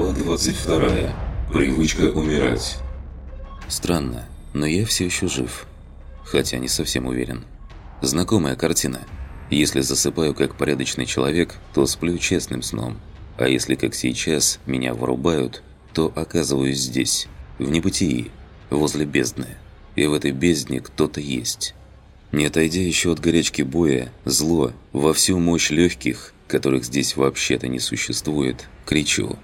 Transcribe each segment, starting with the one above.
Глава 22. Привычка умирать. Странно, но я все еще жив. Хотя не совсем уверен. Знакомая картина. Если засыпаю как порядочный человек, то сплю честным сном. А если, как сейчас, меня вырубают, то оказываюсь здесь, в небытии, возле бездны. И в этой бездне кто-то есть. Не отойдя еще от горячки боя, зло, во всю мощь легких, которых здесь вообще-то не существует, кричу.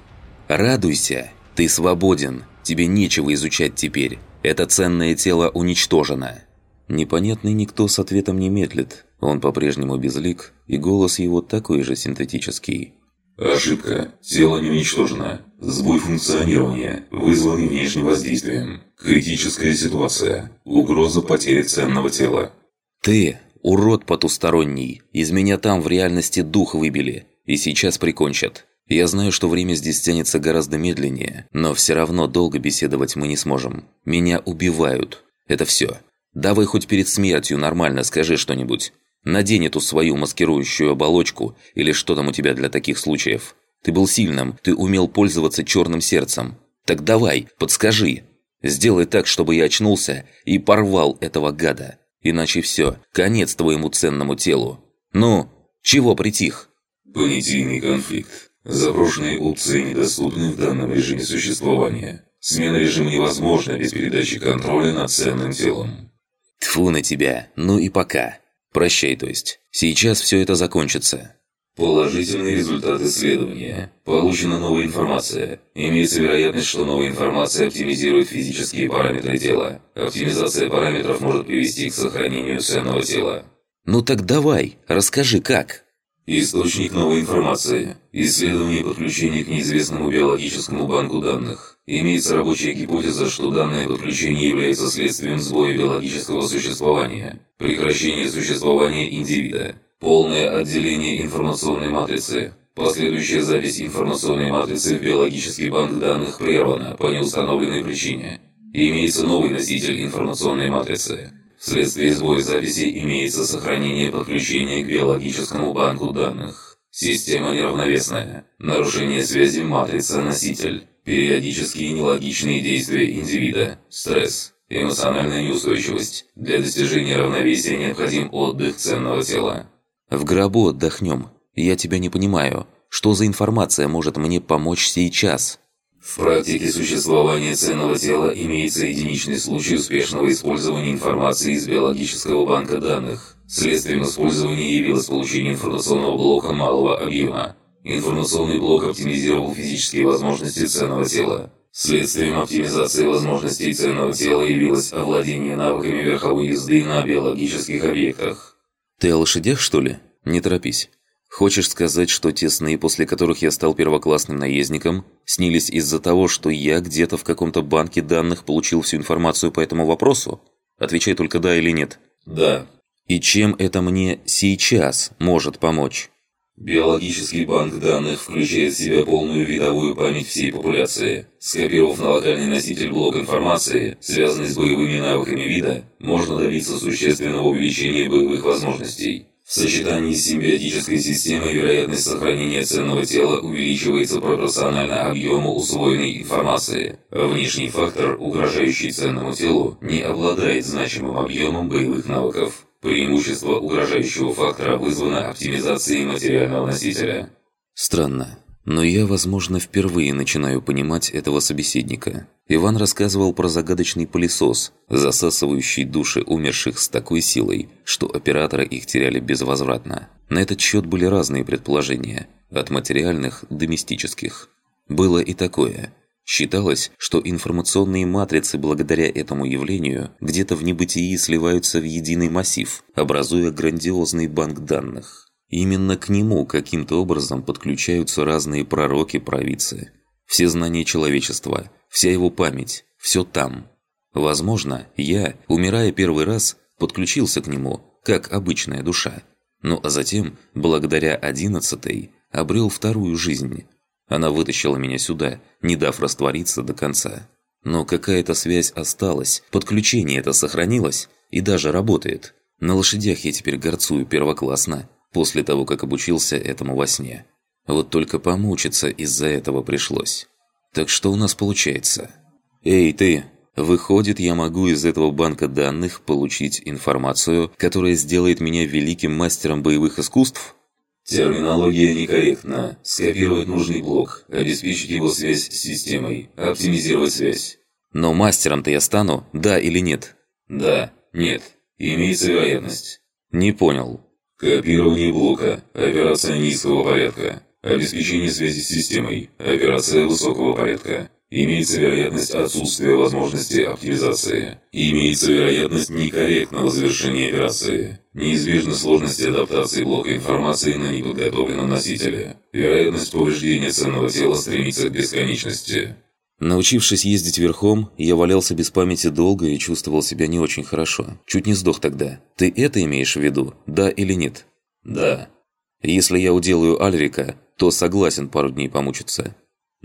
«Радуйся! Ты свободен! Тебе нечего изучать теперь! Это ценное тело уничтожено!» Непонятный никто с ответом не медлит. Он по-прежнему безлик, и голос его такой же синтетический. Ошибка. Тело не уничтожено. Сбой функционирования, вызванный внешним воздействием. Критическая ситуация. Угроза потери ценного тела. «Ты, урод потусторонний, из меня там в реальности дух выбили, и сейчас прикончат. Я знаю, что время здесь тянется гораздо медленнее, но все равно долго беседовать мы не сможем. Меня убивают. Это все. Давай хоть перед смертью нормально скажи что-нибудь. Надень эту свою маскирующую оболочку или что там у тебя для таких случаев. Ты был сильным, ты умел пользоваться черным сердцем. Так давай, подскажи. Сделай так, чтобы я очнулся и порвал этого гада. Иначе все, конец твоему ценному телу. Ну, чего притих? Понятийный конфликт. Заброшенные опции недоступны в данном режиме существования. Смена режима невозможна без передачи контроля над ценным телом. Тфу на тебя, ну и пока. Прощай, то есть. Сейчас все это закончится. Положительный результат исследования. Получена новая информация. Имеется вероятность, что новая информация оптимизирует физические параметры тела. Оптимизация параметров может привести к сохранению ценного тела. Ну так давай, расскажи как. Источник новой информации. Исследование подключения к неизвестному биологическому банку данных. Имеется рабочая гипотеза, что данное подключение является следствием сбоя биологического существования. Прекращение существования индивида. Полное отделение информационной матрицы. Последующая запись информационной матрицы в биологический банк данных прервана по неустановленной причине. Имеется новый носитель информационной матрицы. Вследствие сбоя записи имеется сохранение подключения к биологическому банку данных. Система неравновесная. Нарушение связи матрица-носитель. Периодические нелогичные действия индивида. Стресс. Эмоциональная неустойчивость. Для достижения равновесия необходим отдых ценного тела. В гробу отдохнем. Я тебя не понимаю. Что за информация может мне помочь сейчас? В практике существования ценного тела имеется единичный случай успешного использования информации из биологического банка данных. Следствием использования явилось получение информационного блока малого объема. Информационный блок оптимизировал физические возможности ценного тела. Следствием оптимизации возможностей ценного тела явилось овладение навыками верховой езды на биологических объектах. Ты о лошадях, что ли? Не торопись. Хочешь сказать, что те сны, после которых я стал первоклассным наездником, снились из-за того, что я где-то в каком-то банке данных получил всю информацию по этому вопросу? Отвечай только да или нет. Да. И чем это мне сейчас может помочь? Биологический банк данных включает в себя полную видовую память всей популяции. Скопировав на локальный носитель блок информации, связанный с боевыми навыками вида, можно добиться существенного увеличения боевых возможностей. В сочетании с симбиотической системой вероятность сохранения ценного тела увеличивается пропорционально объему усвоенной информации. Внешний фактор, угрожающий ценному телу, не обладает значимым объемом боевых навыков. Преимущество угрожающего фактора вызвано оптимизацией материального носителя. Странно. Но я, возможно, впервые начинаю понимать этого собеседника. Иван рассказывал про загадочный пылесос, засасывающий души умерших с такой силой, что операторы их теряли безвозвратно. На этот счет были разные предположения, от материальных до мистических. Было и такое – Считалось, что информационные матрицы благодаря этому явлению где-то в небытии сливаются в единый массив, образуя грандиозный банк данных. Именно к нему каким-то образом подключаются разные пророки-провидцы. Все знания человечества, вся его память, все там. Возможно, я, умирая первый раз, подключился к нему, как обычная душа. Ну а затем, благодаря одиннадцатой, обрел вторую жизнь – она вытащила меня сюда, не дав раствориться до конца. Но какая-то связь осталась, подключение это сохранилось и даже работает. На лошадях я теперь горцую первоклассно, после того, как обучился этому во сне. Вот только помучиться из-за этого пришлось. Так что у нас получается? Эй, ты! Выходит, я могу из этого банка данных получить информацию, которая сделает меня великим мастером боевых искусств? Терминология некорректна. Скопировать нужный блок, обеспечить его связь с системой, оптимизировать связь. Но мастером-то я стану, да или нет? Да, нет. Имеется вероятность. Не понял. Копирование блока. Операция низкого порядка. Обеспечение связи с системой. Операция высокого порядка. Имеется вероятность отсутствия возможности оптимизации. Имеется вероятность некорректного завершения операции. Неизбежны сложности адаптации блока информации на неподготовленном носителе. Вероятность повреждения ценного тела стремится к бесконечности. Научившись ездить верхом, я валялся без памяти долго и чувствовал себя не очень хорошо. Чуть не сдох тогда. Ты это имеешь в виду, да или нет? Да. Если я уделаю Альрика, то согласен пару дней помучиться.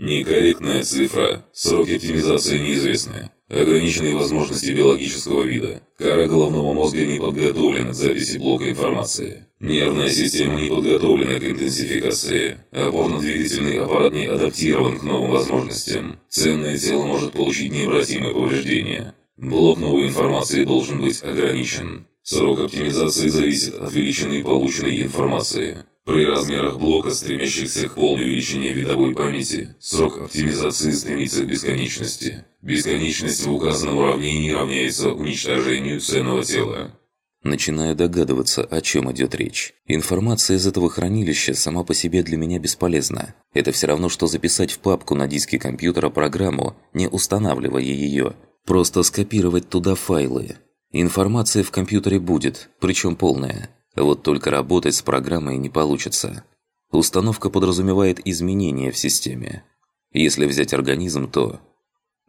Некорректная цифра. Сроки оптимизации неизвестны. Ограниченные возможности биологического вида. Кора головного мозга не подготовлена к записи блока информации. Нервная система не подготовлена к интенсификации. Опорно-двигательный аппарат не адаптирован к новым возможностям. Ценное тело может получить необратимые повреждения. Блок новой информации должен быть ограничен. Срок оптимизации зависит от величины полученной информации. При размерах блока, стремящихся к полной величине видовой памяти, срок оптимизации стремится к бесконечности. Бесконечность в указанном уравнении равняется уничтожению ценного тела. Начинаю догадываться, о чем идет речь. Информация из этого хранилища сама по себе для меня бесполезна. Это все равно, что записать в папку на диске компьютера программу, не устанавливая ее. Просто скопировать туда файлы. Информация в компьютере будет, причем полная. Вот только работать с программой не получится. Установка подразумевает изменения в системе. Если взять организм, то...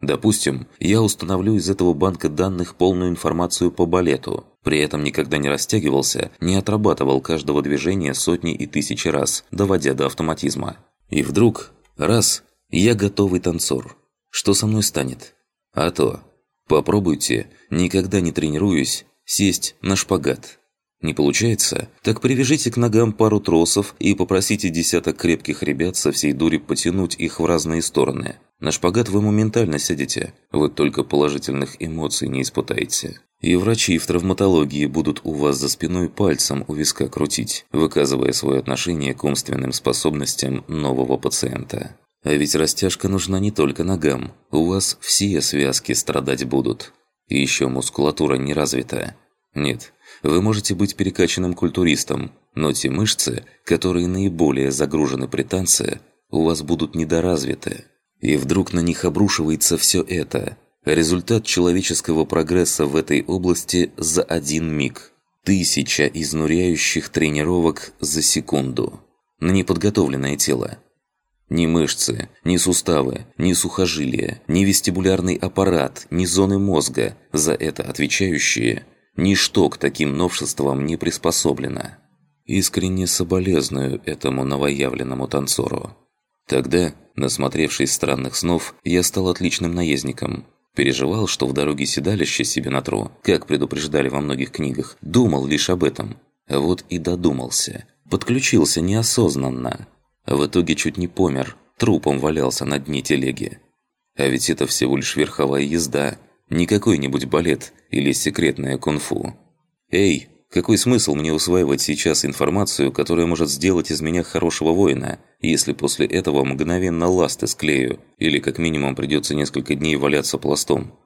Допустим, я установлю из этого банка данных полную информацию по балету, при этом никогда не растягивался, не отрабатывал каждого движения сотни и тысячи раз, доводя до автоматизма. И вдруг, раз, я готовый танцор. Что со мной станет? А то, попробуйте, никогда не тренируюсь, сесть на шпагат. Не получается? Так привяжите к ногам пару тросов и попросите десяток крепких ребят со всей дури потянуть их в разные стороны. На шпагат вы моментально сядете, вот только положительных эмоций не испытаете. И врачи в травматологии будут у вас за спиной пальцем у виска крутить, выказывая свое отношение к умственным способностям нового пациента. А ведь растяжка нужна не только ногам, у вас все связки страдать будут. И еще мускулатура не развита. Нет, вы можете быть перекачанным культуристом, но те мышцы, которые наиболее загружены при танце, у вас будут недоразвиты. И вдруг на них обрушивается все это. Результат человеческого прогресса в этой области за один миг. Тысяча изнуряющих тренировок за секунду. На неподготовленное тело. Ни мышцы, ни суставы, ни сухожилия, ни вестибулярный аппарат, ни зоны мозга, за это отвечающие – Ничто к таким новшествам не приспособлено. Искренне соболезную этому новоявленному танцору. Тогда, насмотревшись странных снов, я стал отличным наездником. Переживал, что в дороге седалище себе натру, как предупреждали во многих книгах, думал лишь об этом. А вот и додумался. Подключился неосознанно. В итоге чуть не помер, трупом валялся на дне телеги. А ведь это всего лишь верховая езда – не какой-нибудь балет или секретное кунг-фу. Эй, какой смысл мне усваивать сейчас информацию, которая может сделать из меня хорошего воина, если после этого мгновенно ласты склею, или как минимум придется несколько дней валяться пластом?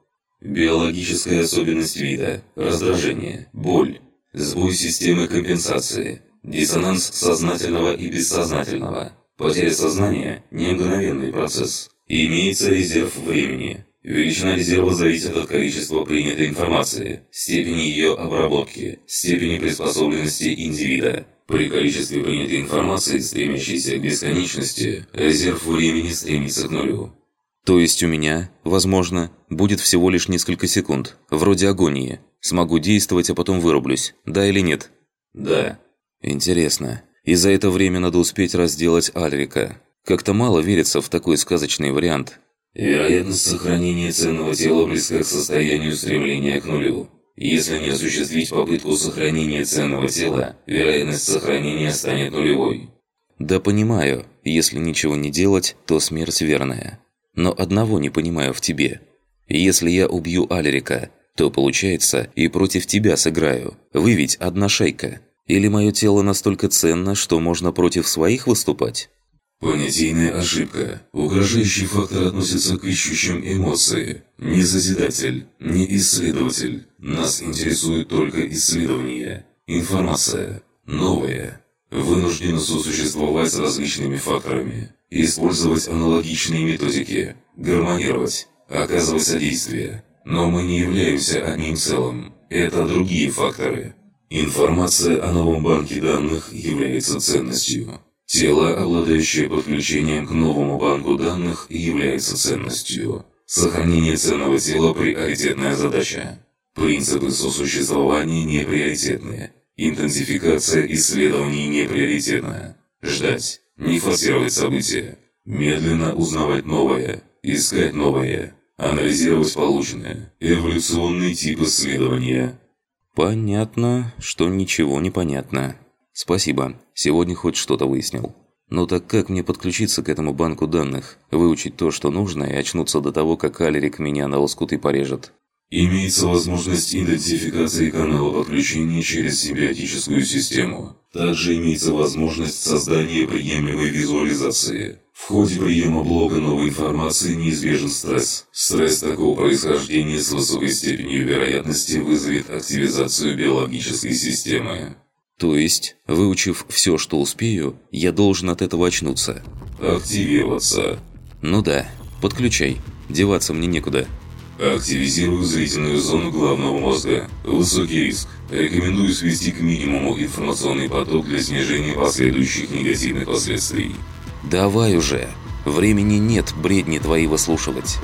Биологическая особенность вида, раздражение, боль, сбой системы компенсации, диссонанс сознательного и бессознательного, потеря сознания – не мгновенный процесс. Имеется резерв времени, Величина резерва зависит от количества принятой информации, степени ее обработки, степени приспособленности индивида. При количестве принятой информации, стремящейся к бесконечности, резерв времени стремится к нулю. То есть у меня, возможно, будет всего лишь несколько секунд, вроде агонии. Смогу действовать, а потом вырублюсь, да или нет? Да. Интересно. И за это время надо успеть разделать Альрика. Как-то мало верится в такой сказочный вариант. Вероятность сохранения ценного тела близка к состоянию стремления к нулю. Если не осуществить попытку сохранения ценного тела, вероятность сохранения станет нулевой. Да понимаю, если ничего не делать, то смерть верная. Но одного не понимаю в тебе. Если я убью Алерика, то, получается, и против тебя сыграю. Вы ведь одна шейка. Или мое тело настолько ценно, что можно против своих выступать? Понятийная ошибка. Угрожающий фактор относится к ищущим эмоции. Не Созидатель, не Исследователь. Нас интересует только исследование. Информация. Новая. Вынуждены сосуществовать с различными факторами. Использовать аналогичные методики. Гармонировать. Оказывать содействие. Но мы не являемся одним целым. Это другие факторы. Информация о новом банке данных является ценностью. Тело, обладающее подключением к новому банку данных, является ценностью. Сохранение ценного тела – приоритетная задача. Принципы сосуществования не приоритетны. Интенсификация исследований не приоритетна. Ждать. Не форсировать события. Медленно узнавать новое. Искать новое. Анализировать полученное. Эволюционный тип исследования. Понятно, что ничего не понятно. Спасибо, сегодня хоть что-то выяснил. Но так как мне подключиться к этому банку данных, выучить то, что нужно, и очнуться до того, как Алерик меня на лоскуты порежет? Имеется возможность идентификации канала подключения через симбиотическую систему. Также имеется возможность создания приемлемой визуализации. В ходе приема блока новой информации неизбежен стресс. Стресс такого происхождения с высокой степенью вероятности вызовет активизацию биологической системы. То есть, выучив все, что успею, я должен от этого очнуться. Активироваться. Ну да, подключай. Деваться мне некуда. Активизирую зрительную зону головного мозга. Высокий риск. Рекомендую свести к минимуму информационный поток для снижения последующих негативных последствий. Давай уже. Времени нет бредни твои выслушивать.